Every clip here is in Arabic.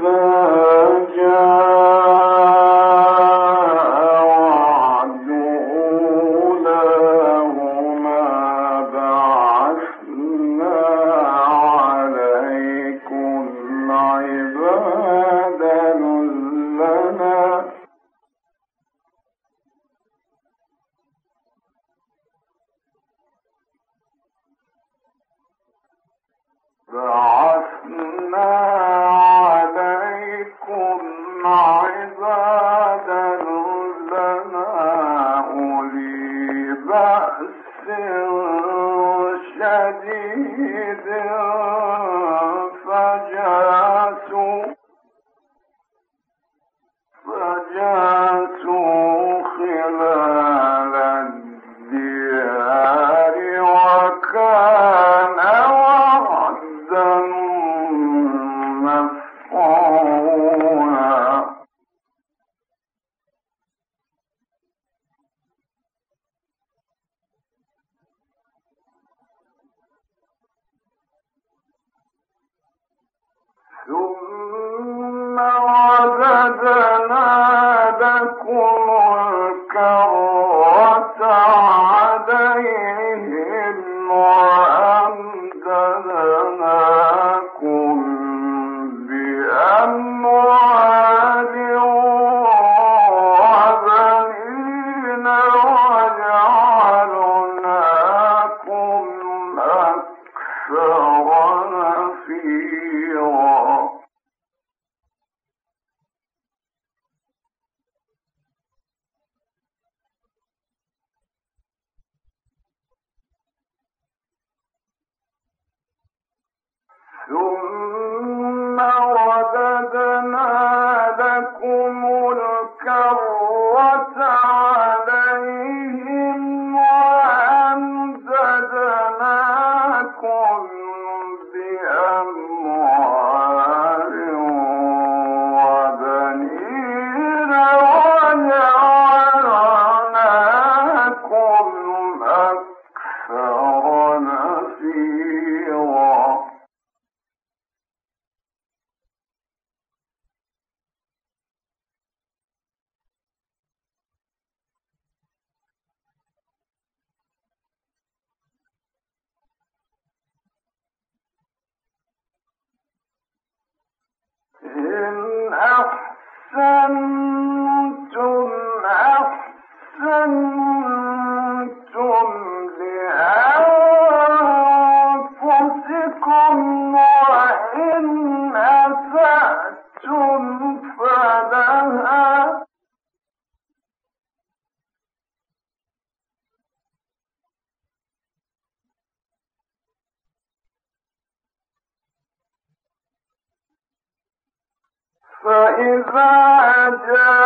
جاء بأس شديد فإذا جاء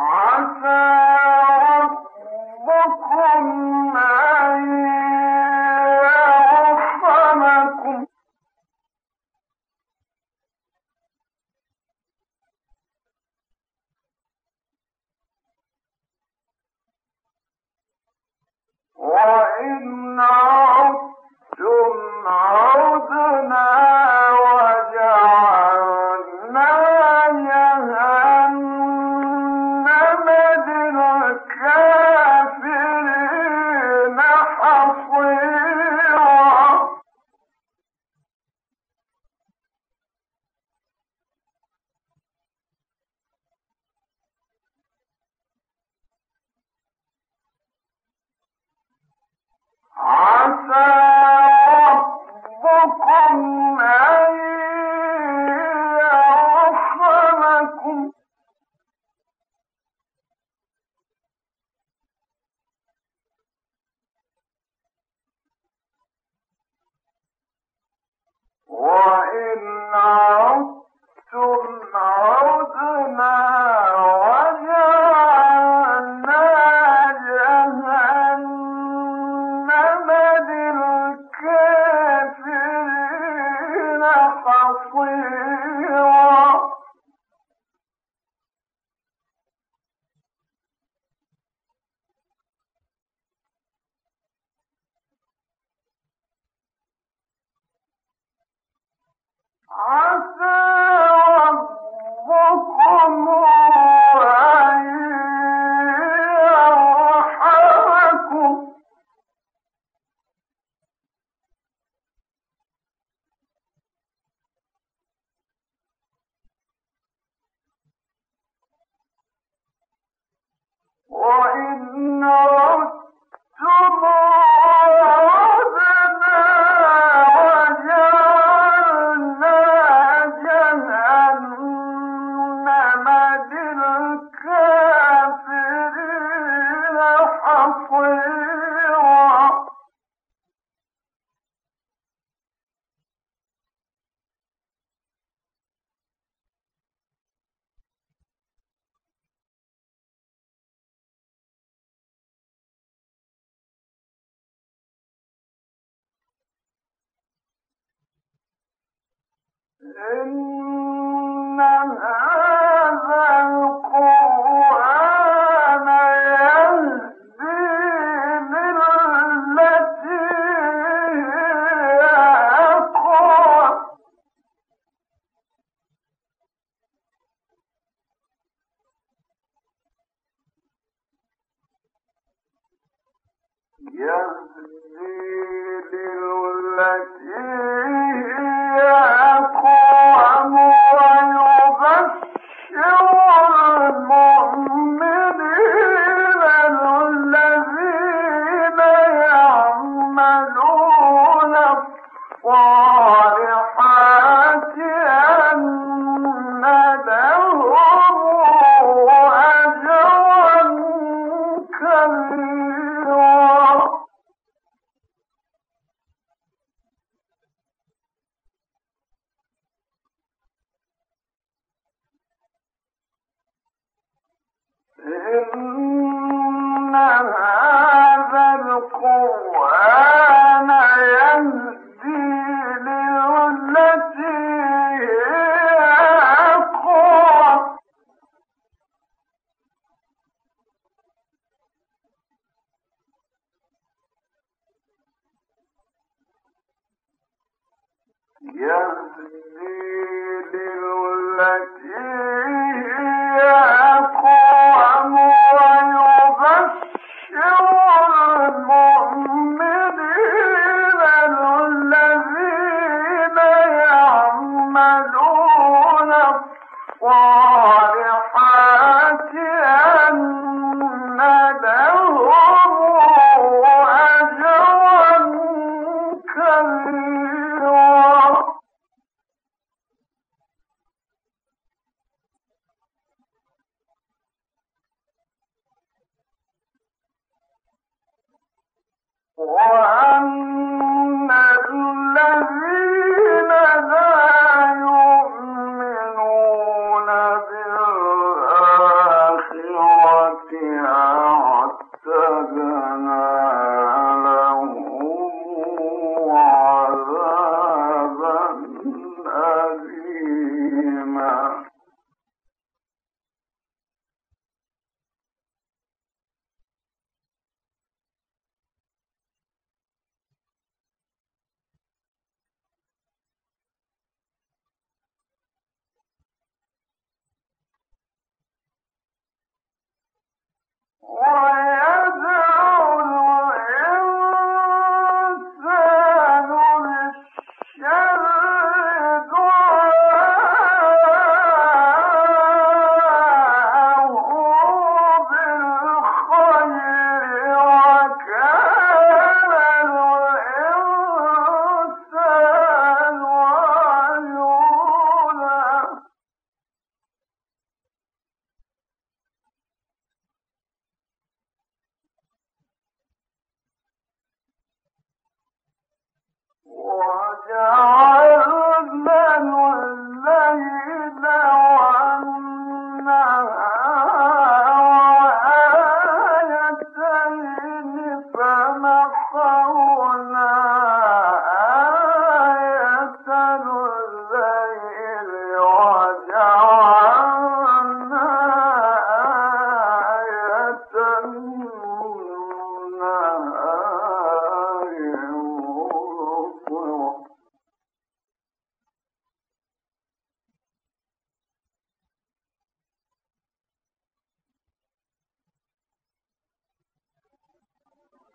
عسى عَسَى وجعل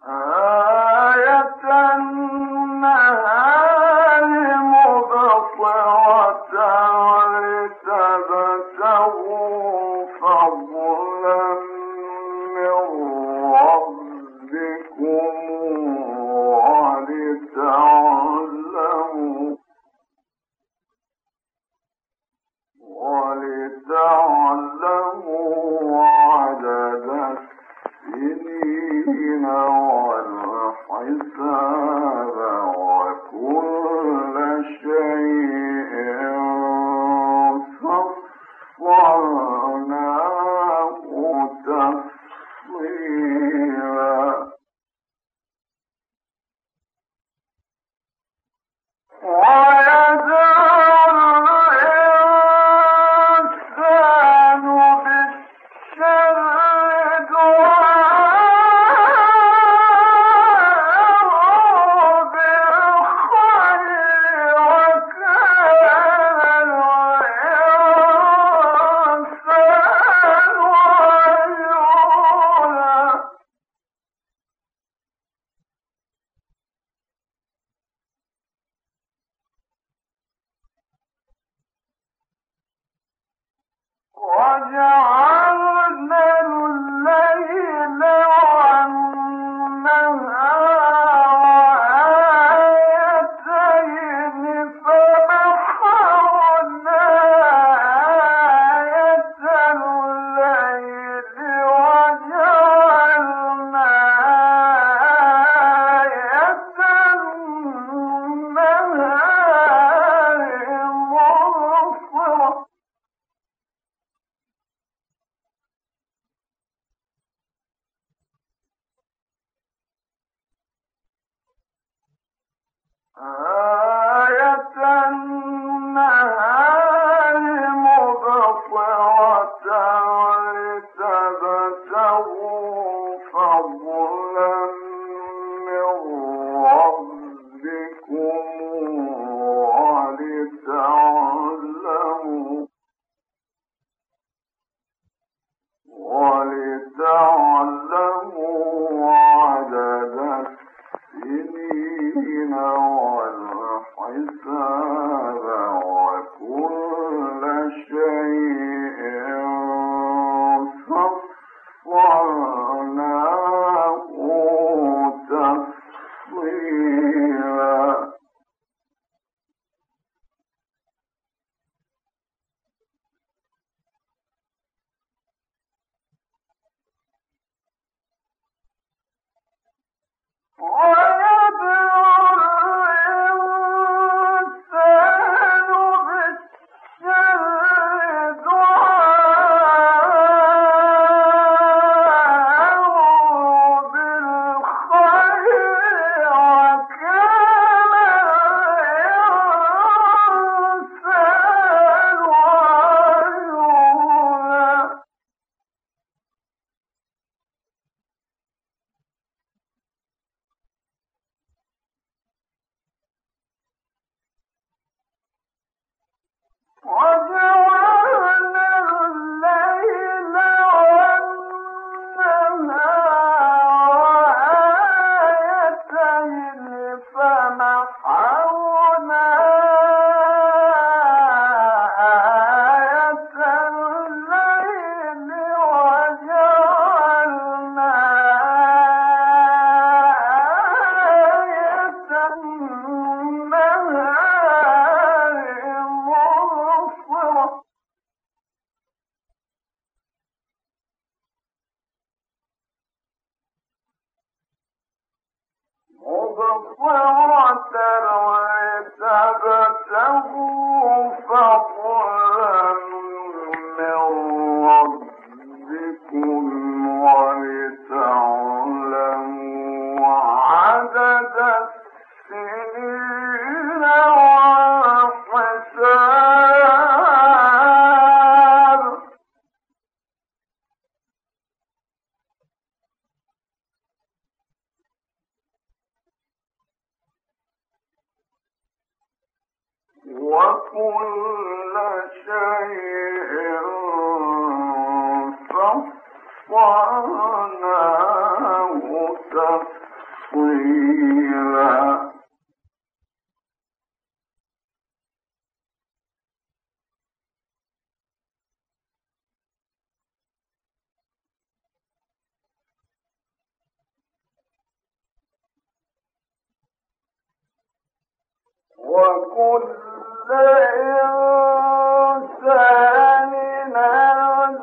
فضلا 我家。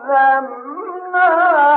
فعلناه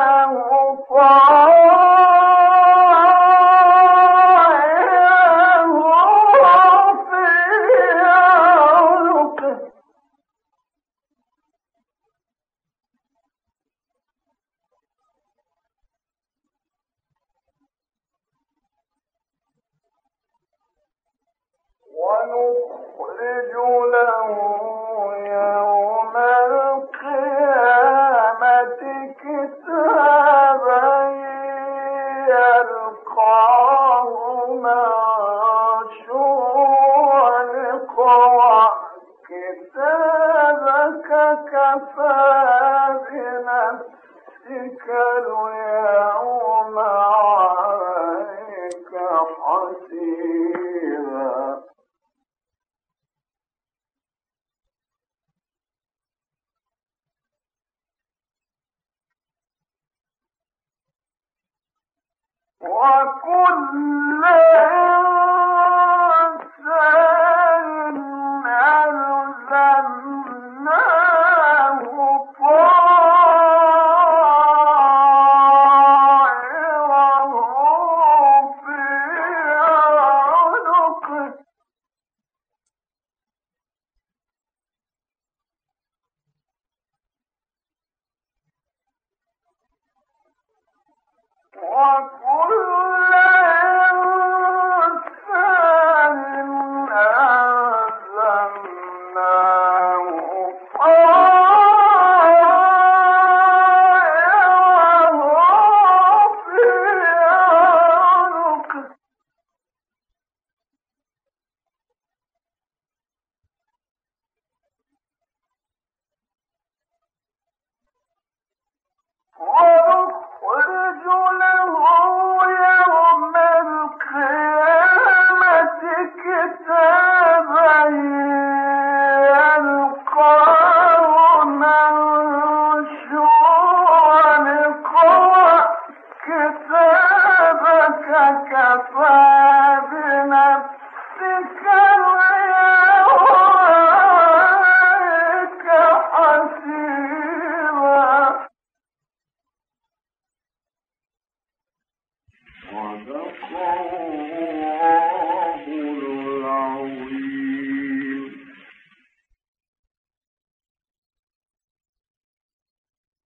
كلا أن